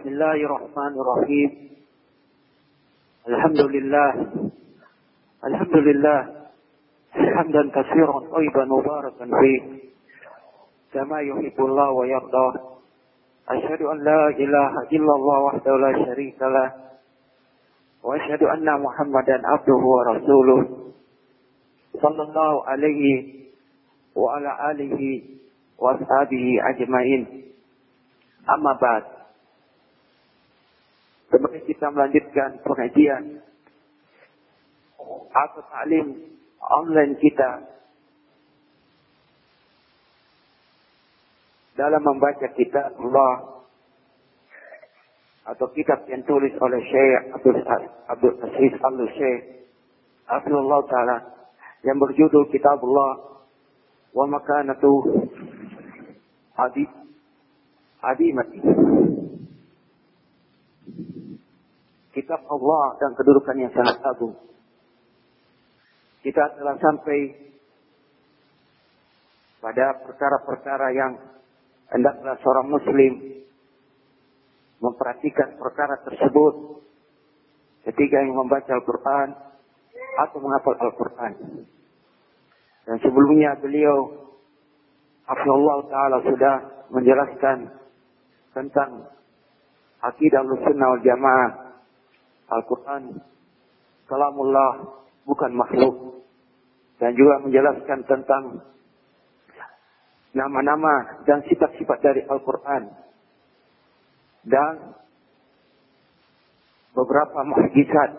بسم الله الرحمن الرحيم. الحمد لله. الحمد لله. حمدا كثيرا طيبا مباركا فيه. كما يحب الله ويرضى. أشهد أن لا إله إلا الله وحده لا شريك له. وأشهد أن محمدا عبده ورسوله. صلى الله عليه وعلى آله وأصحابه أجمعين. أما بعد. Kemudian kita melanjutkan pengajian atau taklim online kita dalam membaca kitab Allah atau kitab yang tulis oleh Syekh Abdul Abdul Aziz Al Syekh Abdullah Taala yang berjudul Kitab Allah wa makanatu adi adimati kitab Allah dan kedudukan yang sangat agung. Kita telah sampai pada perkara-perkara yang hendaklah seorang muslim memperhatikan perkara tersebut ketika yang membaca Al-Quran atau menghafal Al-Quran. Dan sebelumnya beliau Allah Ta'ala sudah menjelaskan tentang akidah sunnah wal jamaah Al-Quran kalamullah bukan makhluk. Dan juga menjelaskan tentang nama-nama dan sifat-sifat dari Al-Quran. Dan beberapa mukjizat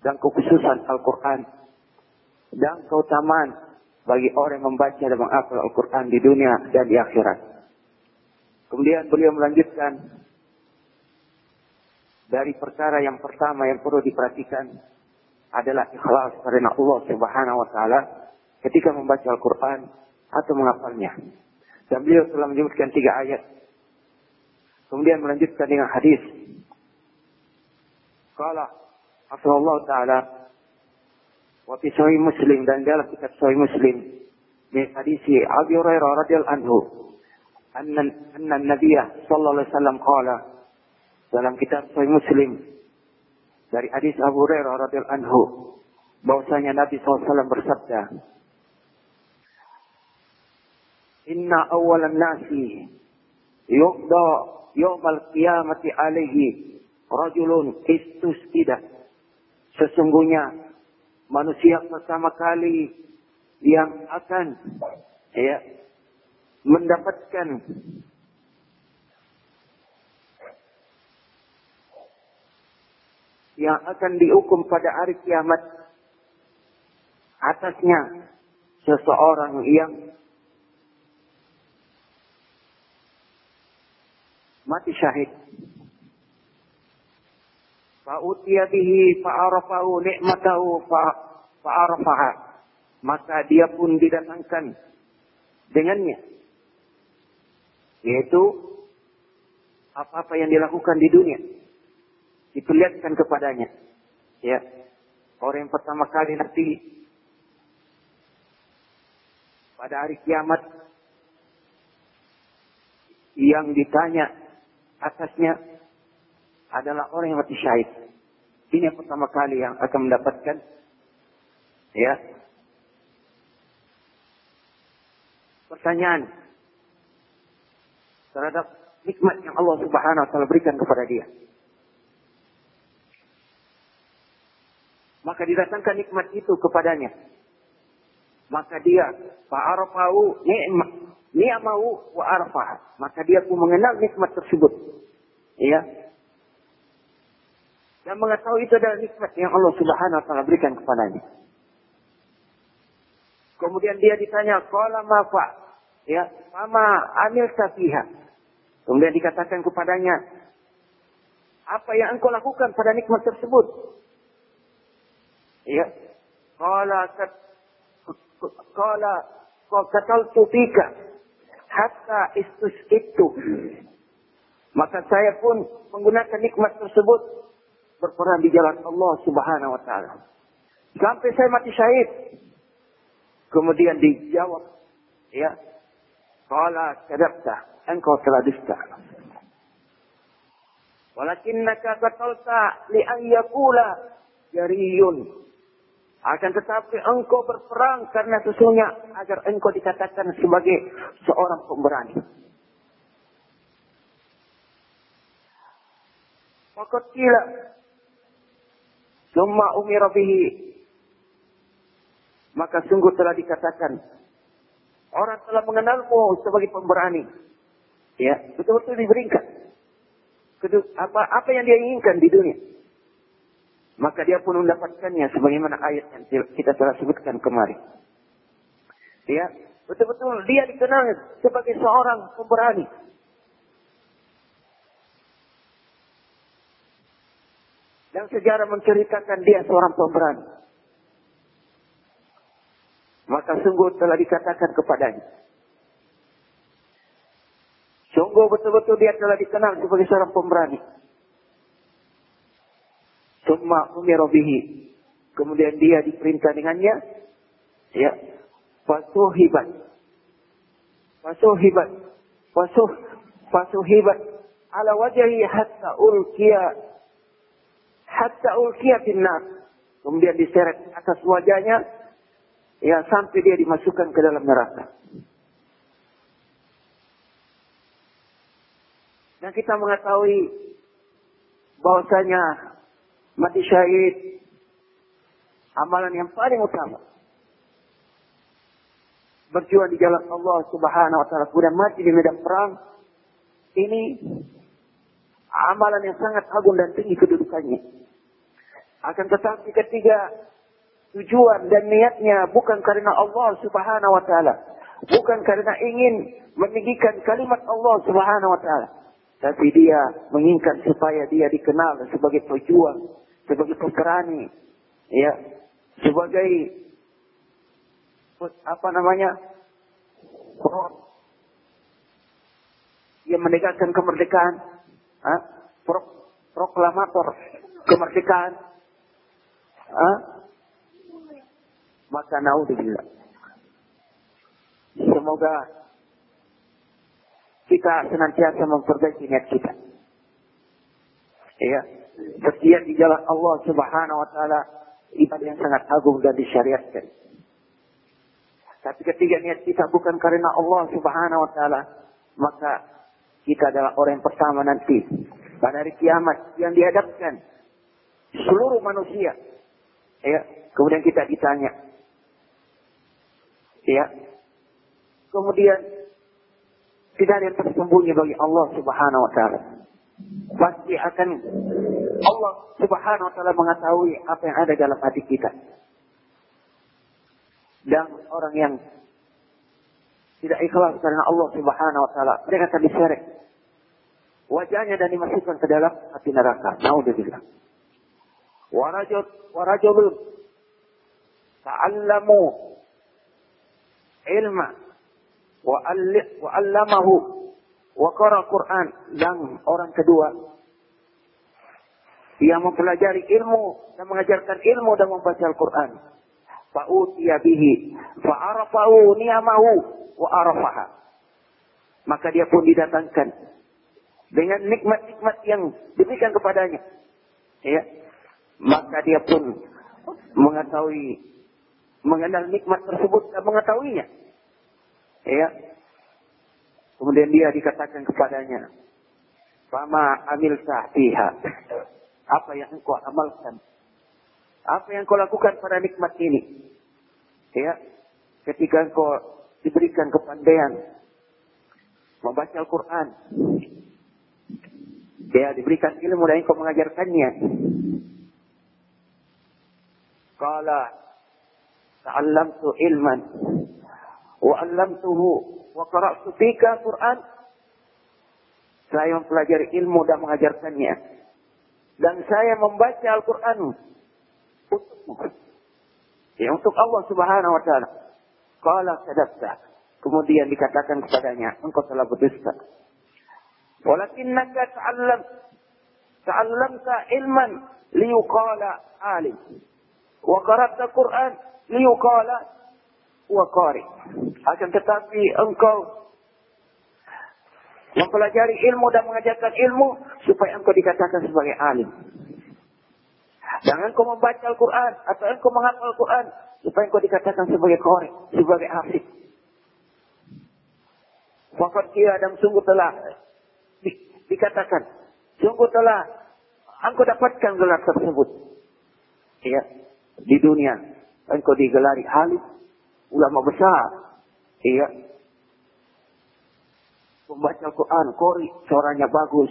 dan kekhususan Al-Quran. Dan keutamaan bagi orang yang membaca dan menghafal Al-Quran di dunia dan di akhirat. Kemudian beliau melanjutkan dari perkara yang pertama yang perlu diperhatikan adalah ikhlas karena Allah Subhanahu wa taala ketika membaca Al-Qur'an atau menghafalnya. Dan beliau telah menyebutkan tiga ayat. Kemudian melanjutkan dengan hadis. Qala Allah taala wa fi sahih Muslim dan dalam kitab sahih Muslim min hadis Abi Hurairah radhiyallahu anhu anna anna Nabiy sallallahu alaihi wasallam qala dalam kitab Sahih Muslim dari hadis Abu Hurairah radhiyallahu anhu bahwasanya Nabi SAW bersabda Inna awalan nasi yuqda yawmal qiyamati alaihi rajulun istusida sesungguhnya manusia pertama kali yang akan ya mendapatkan yang akan dihukum pada hari kiamat atasnya seseorang yang mati syahid. Fa'utiya bihi fa'arafahu ni'matahu fa'arafaha. Maka dia pun didatangkan dengannya. Yaitu apa-apa yang dilakukan di dunia diperlihatkan kepadanya. Ya. Orang yang pertama kali nanti pada hari kiamat yang ditanya atasnya adalah orang yang mati syahid. Ini yang pertama kali yang akan mendapatkan ya pertanyaan terhadap nikmat yang Allah Subhanahu wa taala berikan kepada dia. Maka didatangkan nikmat itu kepadanya. Maka dia fa'arafahu ni'mah ni'mahu wa arfah. Maka dia pun mengenal nikmat tersebut. Ya. Dan mengetahui itu adalah nikmat yang Allah Subhanahu wa taala berikan kepadanya. Kemudian dia ditanya, "Qala ma fa?" Ya, "Fama amil fiha?" Kemudian dikatakan kepadanya, "Apa yang engkau lakukan pada nikmat tersebut?" Ya. Qala qala qataltu fika hatta istus itu. Maka saya pun menggunakan nikmat tersebut berperang di jalan Allah Subhanahu wa taala. Sampai saya mati syahid. Kemudian dijawab, ya. Qala kadabta, engkau telah dusta. Walakinnaka qatalta li an yaqula jariyun. Akan tetapi engkau berperang karena sesungguhnya agar engkau dikatakan sebagai seorang pemberani. Fakat kila. Summa umira bihi. Maka sungguh telah dikatakan. Orang telah mengenalmu sebagai pemberani. Ya, betul-betul diberikan. Apa, apa yang dia inginkan di dunia. Maka dia pun mendapatkannya sebagaimana ayat yang kita telah sebutkan kemarin. Ya, betul-betul dia dikenal sebagai seorang pemberani. Dan sejarah menceritakan dia seorang pemberani. Maka sungguh telah dikatakan kepadanya. Sungguh betul-betul dia telah dikenal sebagai seorang pemberani. Summa umirobihi. Kemudian dia diperintah dengannya. Ya. Fasuhibat. Fasuhibat. Fasuh. Fasuhibat. Ala wajahi hatta ulkiya. Hatta ulkiya finnar. Kemudian diseret atas wajahnya. Ya sampai dia dimasukkan ke dalam neraka. Dan kita mengetahui bahwasanya mati syahid. Amalan yang paling utama. Berjuang di jalan Allah Subhanahu wa taala kemudian mati di medan perang. Ini amalan yang sangat agung dan tinggi kedudukannya. Akan tetapi ketika tujuan dan niatnya bukan karena Allah Subhanahu wa taala. Bukan karena ingin meninggikan kalimat Allah Subhanahu wa taala. Tapi dia menginginkan supaya dia dikenal sebagai pejuang sebagai pemberani, ya, sebagai apa namanya, yang menegakkan kemerdekaan, ha? Pro, proklamator kemerdekaan, ha? maka naudzubillah. Semoga kita senantiasa memperbaiki niat kita. Ya, berjihad di jalan Allah Subhanahu wa taala ibadah yang sangat agung dan disyariatkan. Tapi ketika niat kita bukan karena Allah Subhanahu wa taala, maka kita adalah orang yang pertama nanti pada hari kiamat yang dihadapkan seluruh manusia. Ya, kemudian kita ditanya. Ya. Kemudian tidak ada yang tersembunyi bagi Allah Subhanahu wa taala. Pasti akan Allah Subhanahu wa taala mengetahui apa yang ada dalam hati kita. Dan orang yang tidak ikhlas karena Allah Subhanahu wa taala, mereka akan diseret wajahnya dan dimasukkan ke dalam api neraka. Naudzubillah. Warajul warajul ta'allamu ilma wa allamahu wa qara Quran dan orang kedua yang mempelajari ilmu dan mengajarkan ilmu dan membaca Al-Quran. Fa'utiya bihi. Fa'arafahu ni'amahu wa arafaha. Maka dia pun didatangkan. Dengan nikmat-nikmat yang diberikan kepadanya. Ya. Maka dia pun mengetahui, mengenal nikmat tersebut dan mengetahuinya. Ya. Kemudian dia dikatakan kepadanya, Fama amil fiha apa yang engkau amalkan. Apa yang kau lakukan pada nikmat ini. Ya. Ketika engkau diberikan kepandaian. Membaca Al-Quran. Ya, diberikan ilmu dan engkau mengajarkannya. Qala ta'allamtu ilman wa 'allamtuhu wa qara'tu fika Quran. Saya mempelajari ilmu dan mengajarkannya dan saya membaca Al-Quran untuk ya untuk Allah Subhanahu Wa Taala. Kala sadaqta. Kemudian dikatakan kepadanya, engkau telah berdusta. Walakinnaka ta'allam ta'allamta ilman liyuqala alim. Wa qara'ta Quran liyuqala wa qari. Akan tetapi engkau Mempelajari ilmu dan mengajarkan ilmu supaya engkau dikatakan sebagai alim. Jangan kau membaca Al-Quran atau engkau menghafal Al-Quran supaya engkau dikatakan sebagai korek, sebagai hafid. Fakat kia dan sungguh telah di, dikatakan, sungguh telah engkau dapatkan gelar tersebut. Ya, di dunia engkau digelari alim, ulama besar. Iya. Membaca Al-Quran, kori, suaranya bagus,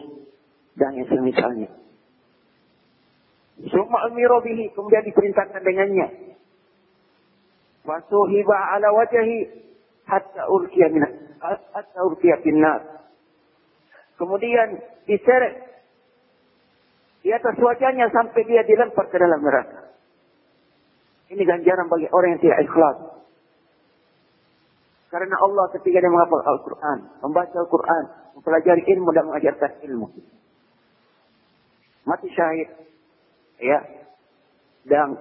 dan yang semisalnya. Summa amiro bihi, kemudian diperintahkan dengannya. Fasuhiba ala wajahi hatta ulkiya min hatta ulkiya finnar. Kemudian diseret di atas wajahnya sampai dia dilempar ke dalam neraka. Ini ganjaran bagi orang yang tidak ikhlas. Karena Allah ketika dia menghafal Al-Quran, membaca Al-Quran, mempelajari ilmu dan mengajarkan ilmu. Mati syahid ya dan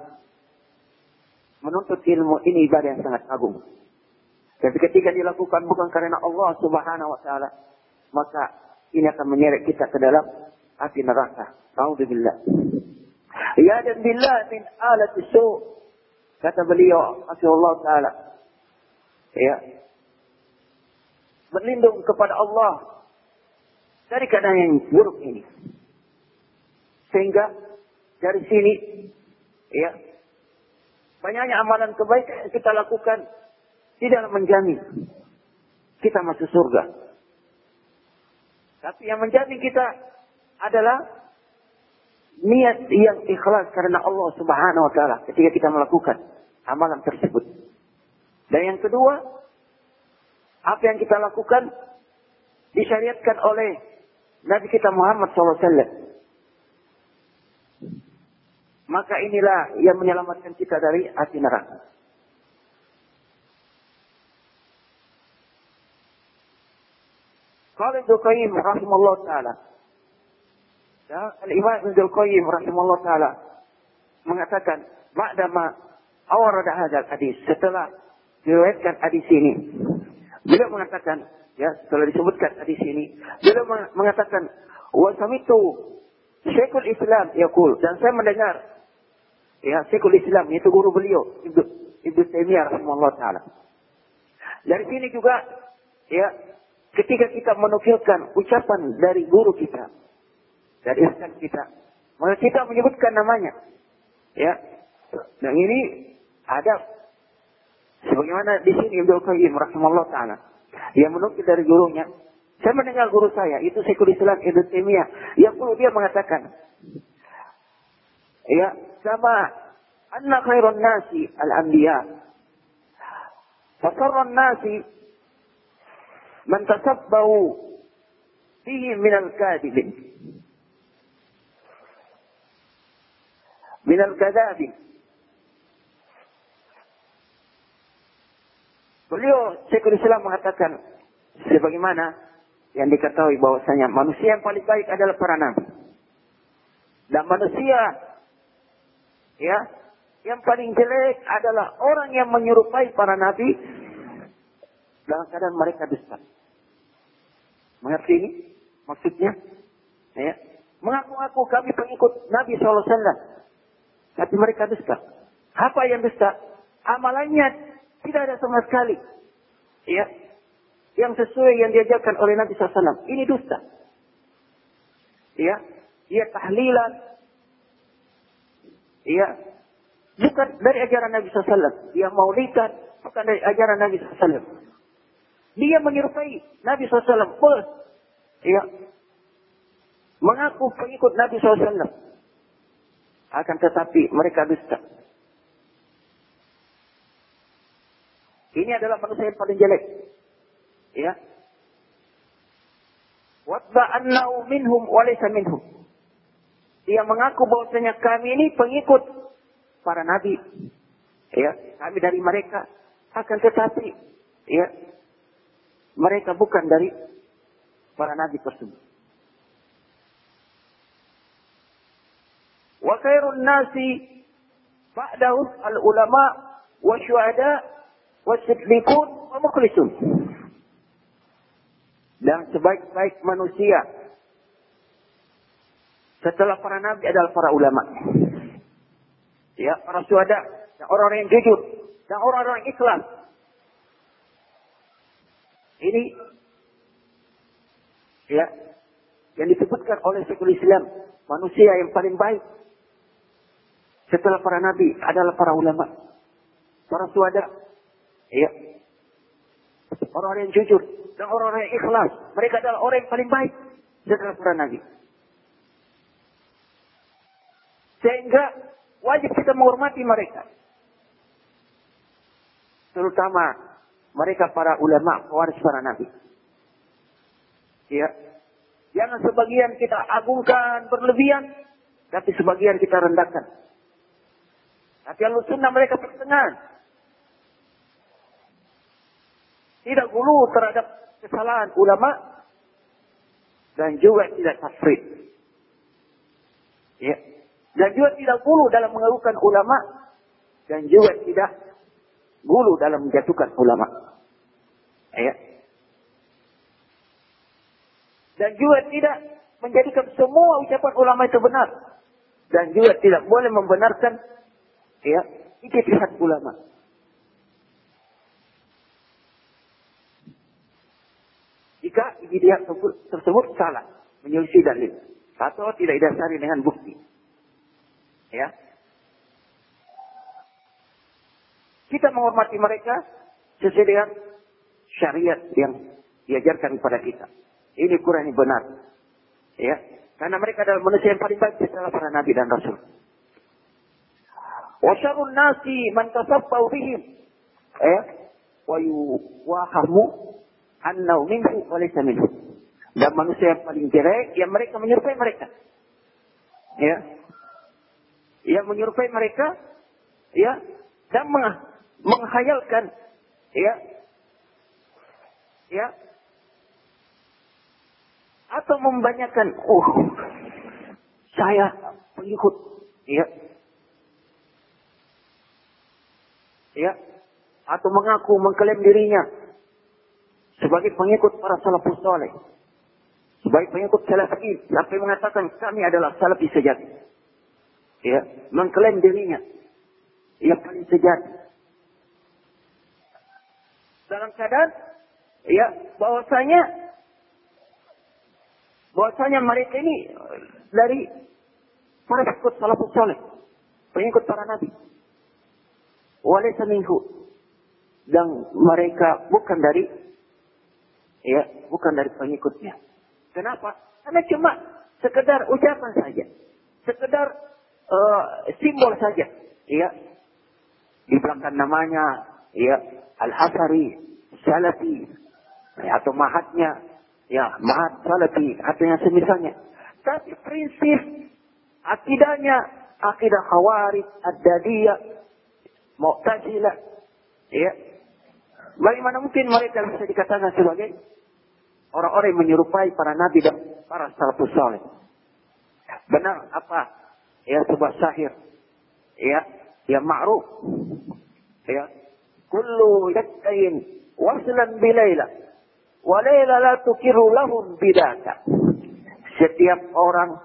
menuntut ilmu ini ibadah yang sangat agung. Tapi ketika dilakukan bukan karena Allah Subhanahu wa taala, maka ini akan menyeret kita ke dalam api neraka. Alhamdulillah. Ya dan billah min alat su kata beliau Allah taala. Ya. Berlindung kepada Allah dari keadaan yang buruk ini. Sehingga dari sini, ya, banyaknya amalan kebaikan yang kita lakukan tidak menjamin kita masuk surga. Tapi yang menjamin kita adalah niat yang ikhlas karena Allah Subhanahu wa taala ketika kita melakukan amalan tersebut. Dan yang kedua, apa yang kita lakukan disyariatkan oleh Nabi kita Muhammad SAW. Maka inilah yang menyelamatkan kita dari api neraka. Qala Ibnu Qayyim rahimahullah taala. Ya, Al-Imam Ibnu Qayyim rahimahullah taala mengatakan, "Ba'dama awrada hadzal hadis." Setelah diriwayatkan hadis ini, beliau mengatakan, ya, setelah disebutkan hadis ini, beliau mengatakan, "Wa samitu Syekhul Islam yaqul dan saya mendengar Ya, Syekhul Islam itu guru beliau, Ibnu Ibnu Taimiyah rahimahullah taala. Dari sini juga ya, ketika kita menukilkan ucapan dari guru kita, dari ustaz kita, maka kita menyebutkan namanya. Ya. Dan ini ada Sebagaimana di sini Ibnu Qayyim rahimallahu taala? Yang menukil dari gurunya, saya mendengar guru saya itu Syekhul Islam Ibnu Taimiyah yang perlu dia mengatakan ya sama anna khairun nasi al-anbiya. Fasarrun nasi man tasabbahu fihi min al-kadhib min al-kadabin Beliau Syekhul Islam mengatakan sebagaimana yang diketahui bahwasanya manusia yang paling baik adalah para nabi. Dan manusia Ya, yang paling jelek adalah orang yang menyerupai para nabi dalam keadaan mereka dusta. Mengerti ini? Maksudnya? Ya. Mengaku-ngaku kami pengikut Nabi SAW. Tapi mereka dusta. Apa yang dusta? Amalannya tidak ada sama sekali. Ya. Yang sesuai yang diajarkan oleh Nabi SAW. Ini dusta. Ya. Dia tahlilan, Iya. Bukan dari ajaran Nabi SAW. Dia maulidan bukan dari ajaran Nabi SAW. Dia menyerupai Nabi SAW. Bos. Iya. Mengaku pengikut Nabi SAW. Akan tetapi mereka dusta. Ini adalah manusia yang paling jelek. Ya. Wadda'annahu minhum walaysa minhum. Dia mengaku bahwasanya kami ini pengikut para nabi. Ya, kami dari mereka. Akan tetapi, ya, mereka bukan dari para nabi tersebut. Wa khairun nasi ba'dahu al-ulama wa syuhada wa siddiqun wa mukhlisun. dan sebaik-baik manusia setelah para nabi adalah para ulama. Ya, para syuhada, dan orang-orang yang jujur, dan orang-orang yang ikhlas. Ini ya yang disebutkan oleh Syekhul Islam, manusia yang paling baik setelah para nabi adalah para ulama, para syuhada. Ya. Orang-orang yang jujur dan orang-orang yang ikhlas. Mereka adalah orang yang paling baik setelah para nabi. Sehingga wajib kita menghormati mereka. Terutama mereka para ulama, pewaris para nabi. Ya. Jangan sebagian kita agungkan berlebihan, tapi sebagian kita rendahkan. Tapi al sunnah mereka pertengahan. Tidak gulu terhadap kesalahan ulama dan juga tidak tafrid. Ya. Dan juga tidak gulu dalam mengeluhkan ulama. Dan juga tidak gulu dalam menjatuhkan ulama. Ya. Dan juga tidak menjadikan semua ucapan ulama itu benar. Dan juga tidak boleh membenarkan ya ijtihad ulama. Jika ijtihad tersebut salah, menyelisih dalil atau tidak didasari dengan bukti. Ya. Kita menghormati mereka sesuai dengan syariat yang diajarkan kepada kita. Ini Quran yang benar. Ya. Karena mereka adalah manusia yang paling baik setelah para nabi dan rasul. Wa syarrun nasi man tasaffau bihim. Ya. Wa yuwahamu annau minhu wa laysa minhu. Dan manusia yang paling jelek yang mereka menyerupai mereka. Ya. Yang menyerupai mereka ya dan meng menghayalkan ya. Ya. Atau membanyakan oh saya pengikut. Ya. Ya. Atau mengaku mengklaim dirinya sebagai pengikut para salafus soleh sebagai pengikut salafi sampai mengatakan kami adalah salafi sejati. Ya mengklaim dirinya yang paling sejati. Dalam keadaan ya bahwasanya bahwasanya mereka ini dari para pengikut salafus saleh pengikut para nabi. Walaysa minhu. Dan mereka bukan dari ya bukan dari pengikutnya kenapa karena cuma sekedar ucapan saja sekedar uh, simbol saja, ya. Dibilangkan namanya, ya, Al-Hasari, Salafi, ya, atau mahatnya, ya, mahat Salafi, atau yang semisalnya. Tapi prinsip akidahnya, akidah Khawarij, Ad-Dadiyah, Mu'tazilah, ya. Bagaimana mungkin mereka bisa dikatakan sebagai orang-orang yang menyerupai para nabi dan para salafus saleh? Benar apa? Ya sebuah sahir. Ya ya ma'ruf. Ya kullu yattayin waslan bilaila wa laila la tukiru lahum bidaka. Setiap orang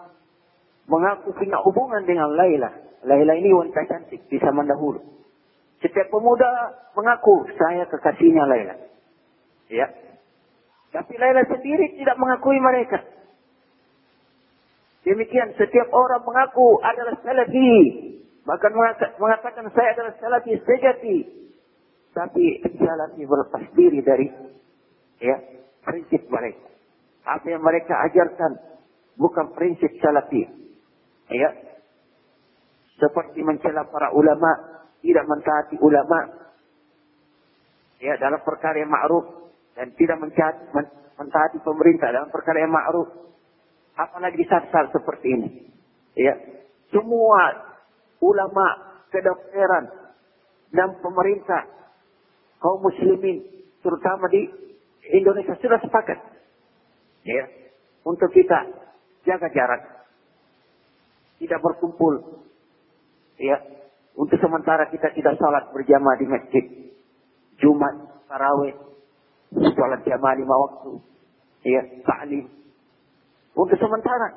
mengaku punya hubungan dengan Laila. Laila ini wanita cantik di zaman dahulu setiap pemuda mengaku saya kekasihnya Laila ya tapi Laila sendiri tidak mengakui mereka Demikian setiap orang mengaku adalah salafi. Bahkan mengatakan saya adalah salafi sejati. Tapi salafi berlepas diri dari ya prinsip mereka. Apa yang mereka ajarkan bukan prinsip salafi. Ya. Seperti mencela para ulama, tidak mentaati ulama. Ya, dalam perkara yang ma'ruf dan tidak mentaati pemerintah dalam perkara yang ma'ruf. Apalagi saat-saat seperti ini. Ya, semua ulama kedokteran dan pemerintah kaum muslimin terutama di Indonesia sudah sepakat. Ya untuk kita jaga jarak. Tidak berkumpul. Ya untuk sementara kita tidak salat berjamaah di masjid Jumat tarawih salat jamaah lima waktu ya, ta'lim. Untuk sementara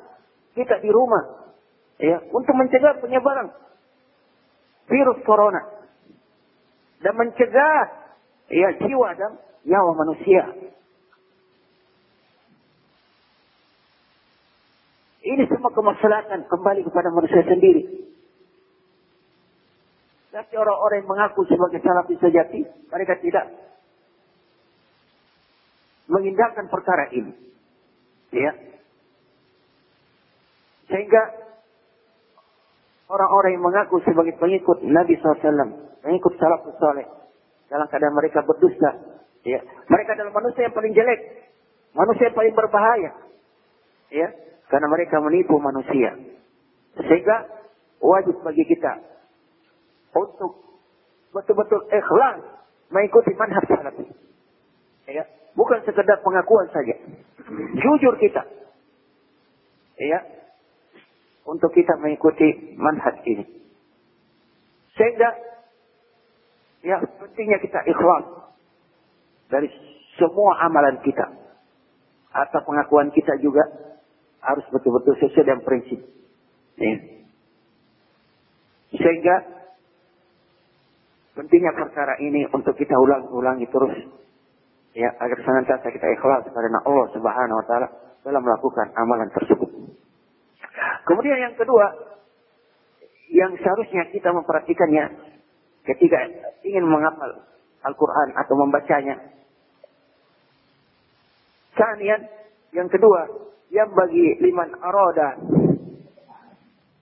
kita di rumah ya, untuk mencegah penyebaran virus corona dan mencegah ya jiwa dan nyawa manusia. Ini semua kemaslahatan kembali kepada manusia sendiri. Tapi orang-orang yang mengaku sebagai salafi sejati, mereka tidak mengindahkan perkara ini. Ya. Sehingga orang-orang yang mengaku sebagai pengikut Nabi SAW, pengikut salafus soleh, dalam keadaan mereka berdusta, ya. Mereka adalah manusia yang paling jelek, manusia yang paling berbahaya, ya, karena mereka menipu manusia. Sehingga wajib bagi kita untuk betul-betul ikhlas mengikuti manhaj salafi. Ya, bukan sekedar pengakuan saja. Jujur kita. Ya, untuk kita mengikuti manhaj ini. Sehingga ya pentingnya kita ikhlas dari semua amalan kita atau pengakuan kita juga harus betul-betul sesuai dengan prinsip. Ya. Sehingga Pentingnya perkara ini untuk kita ulang-ulangi terus. Ya, agar senantiasa kita ikhlas karena Allah Subhanahu wa taala dalam melakukan amalan tersebut. Kemudian yang kedua, yang seharusnya kita memperhatikannya ketika ingin menghafal Al-Quran atau membacanya. Kemudian yang kedua, yang bagi liman arada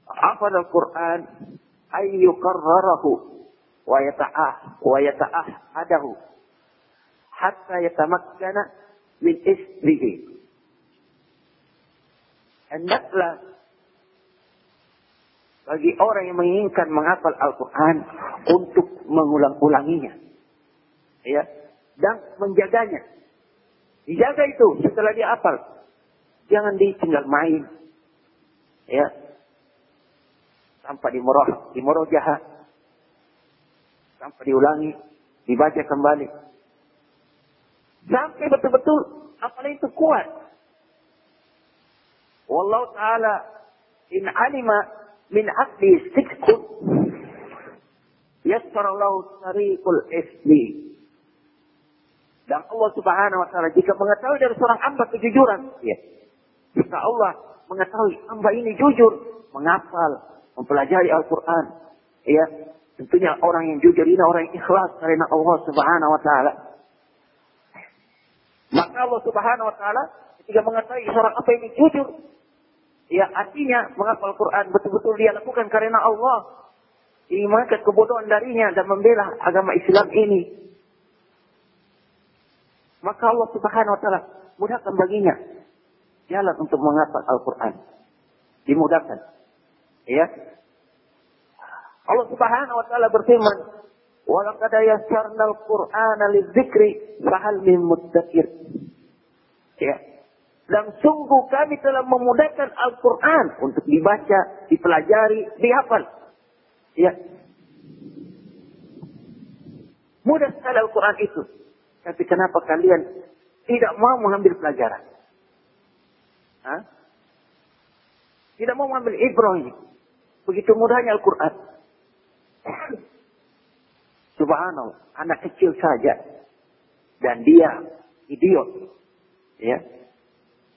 hafal Al-Quran ayyukarrarahu wa yata'ah wa yata'ah adahu hatta yatamakkana min isrihi. Hendaklah bagi orang yang menginginkan menghafal Al-Quran untuk mengulang-ulanginya. Ya, dan menjaganya. Dijaga itu setelah dia hafal. Jangan ditinggal main. Ya. Tanpa dimoroh, dimoroh jahat Sampai diulangi, dibaca kembali. Sampai betul-betul apalagi itu kuat. Wallahu ta'ala in alima min akli sikun yassarallahu tariqul ismi. Dan Allah subhanahu wa ta'ala jika mengetahui dari seorang hamba kejujuran. Ya. Jika Allah mengetahui hamba ini jujur. Menghafal, mempelajari Al-Quran. Ya, Tentunya orang yang jujur ini orang yang ikhlas karena Allah Subhanahu wa taala. Maka Allah Subhanahu wa taala ketika mengetahui seorang apa ini jujur, ya artinya menghafal Quran betul-betul dia lakukan karena Allah. Ingin kebodohan darinya dan membela agama Islam ini. Maka Allah Subhanahu wa taala mudahkan baginya jalan untuk menghafal Al-Quran. Dimudahkan. Ya, Allah Subhanahu wa taala berfirman, "Wa laqad yassarna al-Qur'ana lidzikri fahal min muddakir." Ya. Dan sungguh kami telah memudahkan Al-Quran untuk dibaca, dipelajari, dihafal. Ya. Mudah sekali Al-Quran itu. Tapi kenapa kalian tidak mau mengambil pelajaran? Hah? Tidak mau mengambil ibrah ini. Begitu mudahnya Al-Quran. Subhanallah, anak kecil saja dan dia idiot, ya,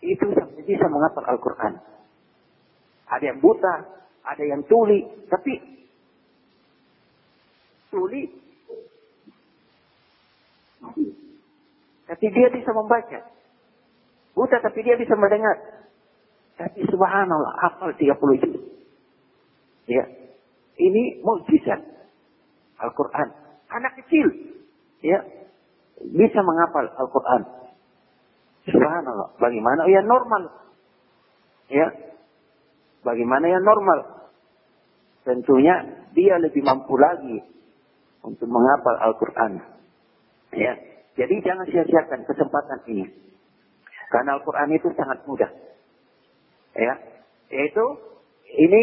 itu bisa menghafal Al-Quran. Ada yang buta, ada yang tuli, tapi tuli, tapi dia bisa membaca. Buta tapi dia bisa mendengar. Tapi subhanallah, hafal 30 juz. Ya, ini mukjizat Al-Quran. Anak kecil, ya, bisa menghafal Al-Quran. Subhanallah. Bagaimana ya normal? Ya, bagaimana yang normal? Tentunya dia lebih mampu lagi untuk menghafal Al-Quran. Ya, jadi jangan sia-siakan kesempatan ini. Karena Al-Quran itu sangat mudah. Ya, yaitu ini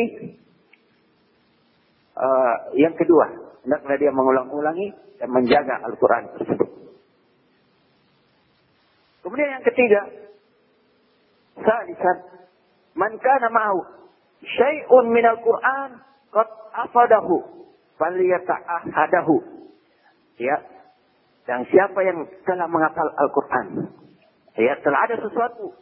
uh, yang kedua, hendaklah dia mengulang-ulangi dan menjaga Al-Quran tersebut. Kemudian yang ketiga, salisan, man kana ma'u syai'un minal Quran qad afadahu falyata'ahadahu. Ya. Dan siapa yang telah menghafal Al-Quran, ya telah ada sesuatu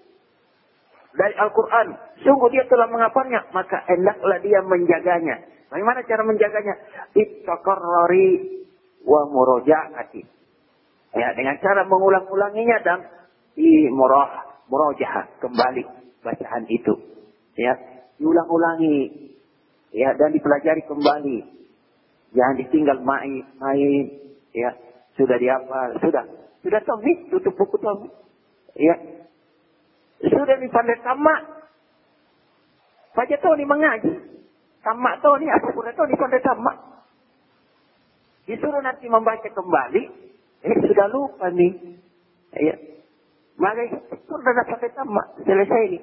dari Al-Quran, sungguh dia telah menghafalnya, maka hendaklah dia menjaganya bagaimana cara menjaganya? Ittaqarrari wa murojaati ya dengan cara mengulang-ulanginya dan di murah murojaah kembali bacaan itu. Ya diulang-ulangi. Ya dan dipelajari kembali. Jangan ditinggal main main ya sudah dihafal sudah. Sudah tahu nih tutup buku tahu. Ya sudah nih pandai tamak. Baca tahu nih mengaji. Tamak tahu nih apa pun tahu nih pandai tamak. Disuruh nanti membaca kembali, eh sudah lupa nih. Ya. Maka sudah sampai tamak, selesai nih.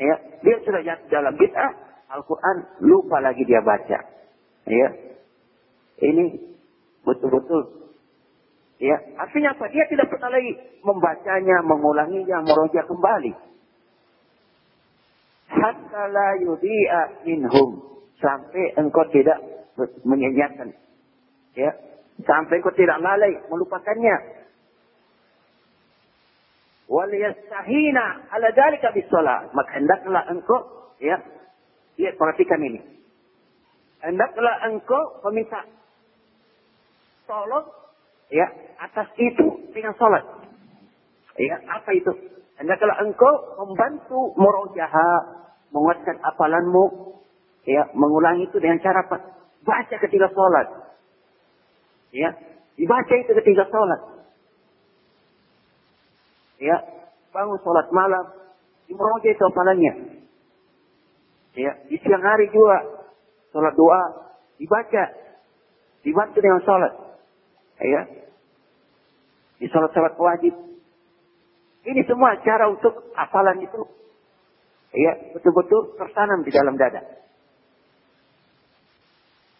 Ya, dia sudah jatuh dalam bid'ah, Al-Quran lupa lagi dia baca. Ya. Ini betul-betul ya artinya apa dia tidak pernah lagi membacanya mengulanginya meroja kembali hatta la yudhi'a minhum. Sampai engkau tidak menyanyiakan. Ya. Sampai engkau tidak lalai melupakannya. Wal yastahina ala dalika bisalah maka hendaklah engkau ya. Ya perhatikan ini. Hendaklah engkau meminta tolong ya atas itu dengan sholat. Ya, apa itu? Hendaklah engkau membantu murojaha, menguatkan apalanmu, ya, mengulangi itu dengan cara? Baca ketika sholat. Ya, dibaca itu ketika sholat. Ya, bangun sholat malam, dimurojaah itu apalannya. Ya, di siang hari juga sholat doa dibaca, dibantu dengan sholat ya di sholat-sholat wajib. Ini semua cara untuk hafalan itu ya betul-betul tertanam di dalam dada.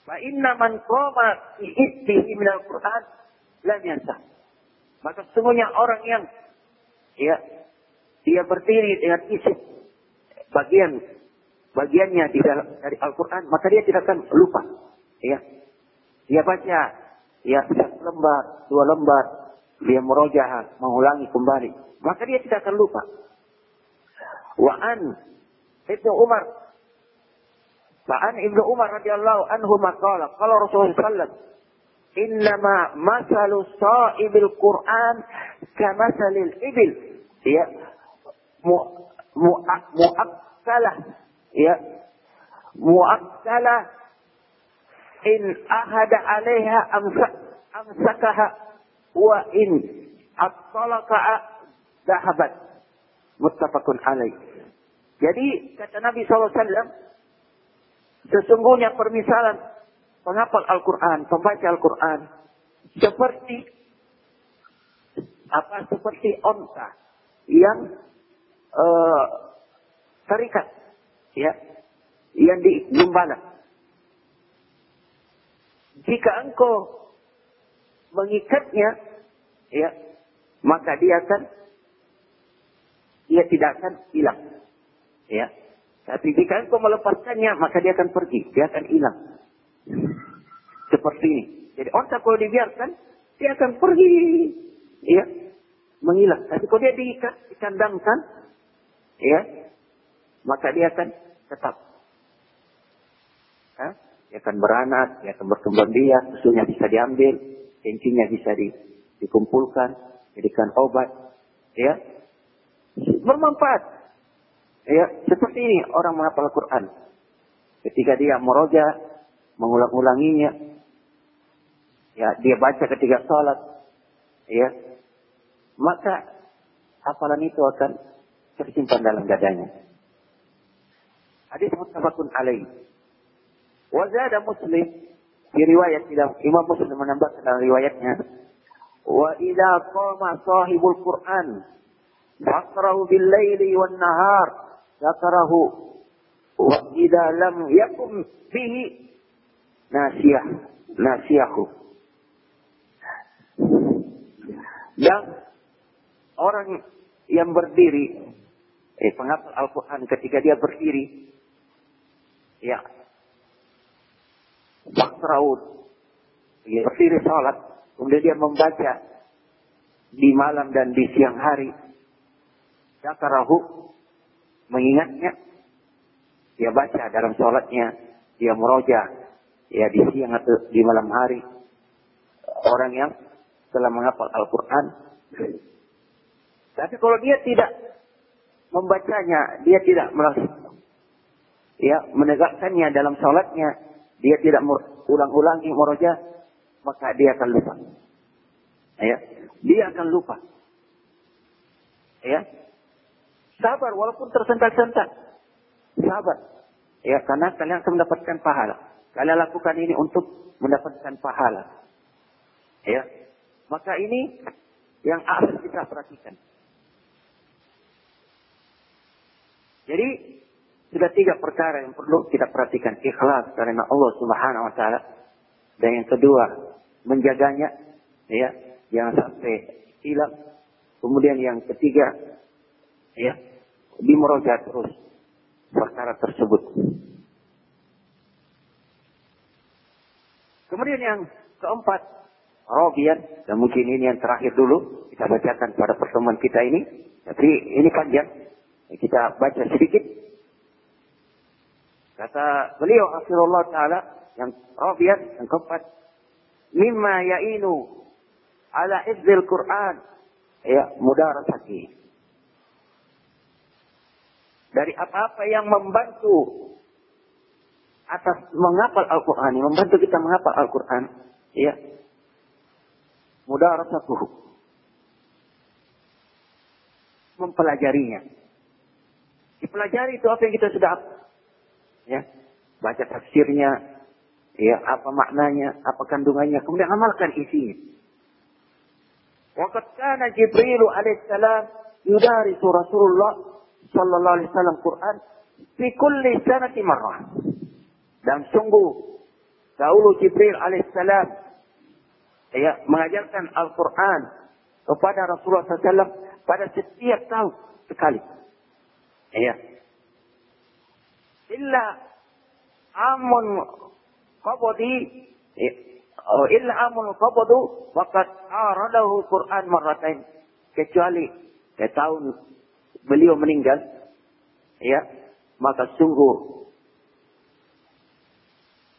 Wa inna man qama fi isbihi min al-Qur'an lam yansa. Maka sesungguhnya orang yang ya dia berdiri dengan isi bagian bagiannya di dalam dari Al-Qur'an, maka dia tidak akan lupa. Ya. Dia baca ya satu lembar, dua lembar, dia merojah, mengulangi kembali. Maka dia tidak akan lupa. Wa an Ibnu Umar Wa an Ibnu Umar radhiyallahu anhu maqala qala Rasulullah sallallahu Innama masalu sa'ibil Qur'an kamasalil ibil. Ya. Mu. Ya. Mu'akkalah in ahada alaiha amsak amsakaha wa in attalaka dahabat muttafaqun alaih. Jadi kata Nabi SAW sesungguhnya permisalan penghafal Al-Quran pembaca Al-Quran seperti apa? Seperti onta yang uh, terikat ya yang digembala jika engkau mengikatnya, ya, maka dia akan dia tidak akan hilang. Ya. Tapi jika engkau melepaskannya, maka dia akan pergi, dia akan hilang. Seperti ini. Jadi onta kalau dibiarkan, dia akan pergi, ya, menghilang. Tapi kalau dia diikat, dikandangkan, ya, maka dia akan tetap. Hah? dia akan beranak, dia akan berkembang biak, susunya bisa diambil, kencingnya bisa di, dikumpulkan, jadikan obat, ya, bermanfaat. Ya, seperti ini orang menghafal Quran. Ketika dia meroja, mengulang-ulanginya, ya, dia baca ketika sholat, ya, maka hafalan itu akan tersimpan dalam dadanya. Hadis muttafaqun alaih. Wazada Muslim di riwayat Imam Muslim menambahkan dalam riwayatnya wa idza qama sahibul Quran faqrahu bil laili wan nahar zakarahu wa idza lam yakum bihi nasiyah nasiyahu dan orang yang berdiri eh, penghafal Al-Quran ketika dia berdiri, ya, Bakraud, ya, berdiri sholat, kemudian dia membaca di malam dan di siang hari, Zakarahu, mengingatnya, dia baca dalam sholatnya, dia meroja, ya di siang atau di malam hari, orang yang telah menghafal Al-Quran. Tapi kalau dia tidak membacanya, dia tidak ya menegakkannya dalam sholatnya, dia tidak ulang-ulangi meroja, maka dia akan lupa. Ya, dia akan lupa. Ya, sabar walaupun tersentak-sentak, sabar. Ya, karena kalian akan mendapatkan pahala. Kalian lakukan ini untuk mendapatkan pahala. Ya, maka ini yang harus kita perhatikan. Jadi sudah tiga perkara yang perlu kita perhatikan. Ikhlas karena Allah subhanahu wa ta'ala. Dan yang kedua, menjaganya. ya Jangan sampai hilang. Kemudian yang ketiga, ya dimeroja terus perkara tersebut. Kemudian yang keempat, Robian, dan mungkin ini yang terakhir dulu, kita bacakan pada pertemuan kita ini. Tapi ini panjang, kita baca sedikit. Kata beliau Akhirullah Ta'ala yang Rabiat yang keempat. Mimma ya'inu ala izil Quran. Ya, mudarasati. Dari apa-apa yang membantu atas menghafal Al-Quran. Membantu kita menghafal Al-Quran. Ya. Mudarasatuhu. Mempelajarinya. Dipelajari itu apa yang kita sudah ya baca tafsirnya, ya apa maknanya, apa kandungannya, kemudian amalkan isinya. Waqad kana Jibril alaihissalam yudarisu Rasulullah sallallahu alaihi wasallam Quran fi kulli sanati marrah. Dan sungguh dahulu Jibril alaihissalam ya mengajarkan Al-Quran kepada Rasulullah SAW pada setiap tahun sekali. Iya. Illa amun qabdi illa amun qabdu Quran kecuali di tahun beliau meninggal ya maka sungguh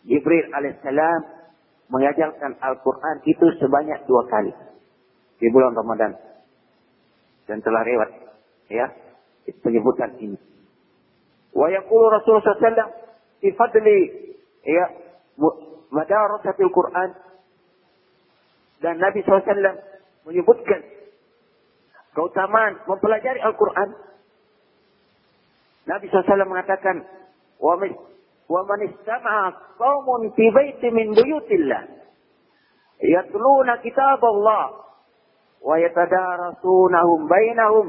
Jibril alaihissalam mengajarkan Al-Quran itu sebanyak dua kali di bulan Ramadan dan telah lewat ya penyebutan ini. Wa yaqulu Rasulullah SAW fi fadli ya madarasatil Quran dan Nabi SAW menyebutkan keutamaan mempelajari Al-Quran. Nabi SAW mengatakan, wa wa man istama'a qaumun fi baiti min buyutillah yatluna kitab Allah wa yatadarasuunahum bainahum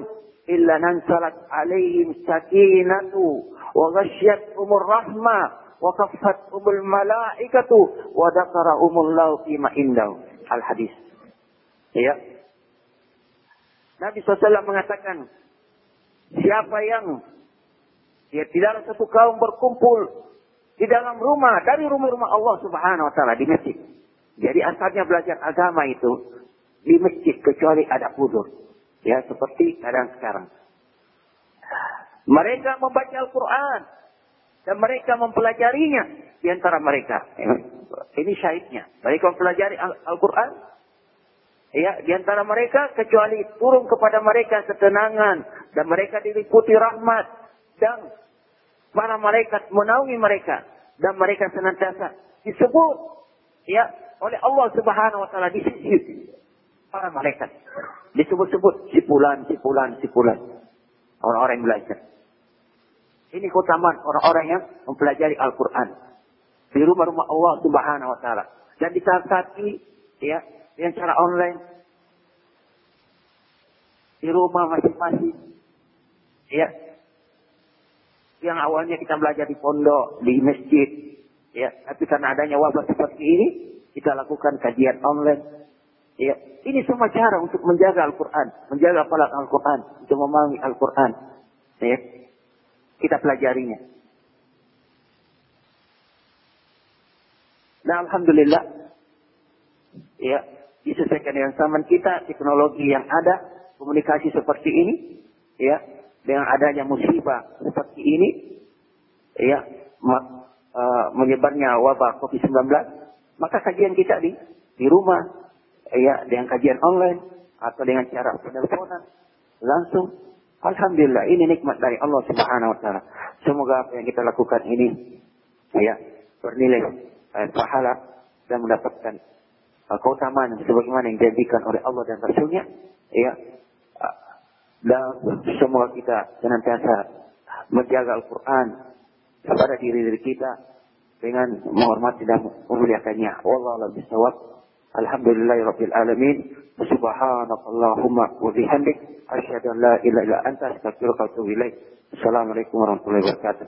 إلا ننزلت عليهم سكينة وغشيتهم الرحمة وكفتهم الملائكة وذكرهم الله فيما عنده الحديث ya Nabi SAW mengatakan siapa yang ya tidak satu kaum berkumpul di dalam rumah dari rumah-rumah Allah Subhanahu wa taala di masjid. Jadi asalnya belajar agama itu di masjid kecuali ada udur. Ya, seperti keadaan sekarang. Mereka membaca Al-Quran. Dan mereka mempelajarinya di antara mereka. Ini syahidnya. Mereka mempelajari Al-Quran. Ya, di antara mereka kecuali turun kepada mereka ketenangan dan mereka diliputi rahmat dan para malaikat menaungi mereka dan mereka senantiasa disebut ya oleh Allah Subhanahu wa taala di sisi para malaikat. Disebut-sebut sipulan, sipulan, sipulan. Orang-orang yang belajar. Ini keutamaan orang-orang yang mempelajari Al-Quran. Di rumah-rumah Allah subhanahu wa ta'ala. Dan disasati, ya, yang secara online. Di rumah masing-masing. Ya. Yang awalnya kita belajar di pondok, di masjid. Ya, tapi karena adanya wabah seperti ini, kita lakukan kajian online Ya, ini semua cara untuk menjaga Al-Quran, menjaga pala Al-Quran, untuk memahami Al-Quran. Ya. Kita pelajarinya. Nah, alhamdulillah ya, disesuaikan dengan zaman kita, teknologi yang ada, komunikasi seperti ini, ya, dengan adanya musibah seperti ini, ya, uh, menyebarnya wabah COVID-19, maka kajian kita di di rumah, ya, dengan kajian online atau dengan cara penelponan langsung. Alhamdulillah, ini nikmat dari Allah Subhanahu Wa Taala. Semoga apa yang kita lakukan ini, ya, bernilai eh, pahala dan mendapatkan uh, keutamaan sebagaimana yang dijanjikan oleh Allah dan Rasulnya, ya, dan semua kita senantiasa menjaga Al-Quran kepada diri diri kita dengan menghormati dan memuliakannya. Wallahu الحمد لله رب العالمين سبحانك اللهم وبحمدك أشهد أن لا إله إلا أنت أستغفرك وأتوب إليك السلام عليكم ورحمة الله وبركاته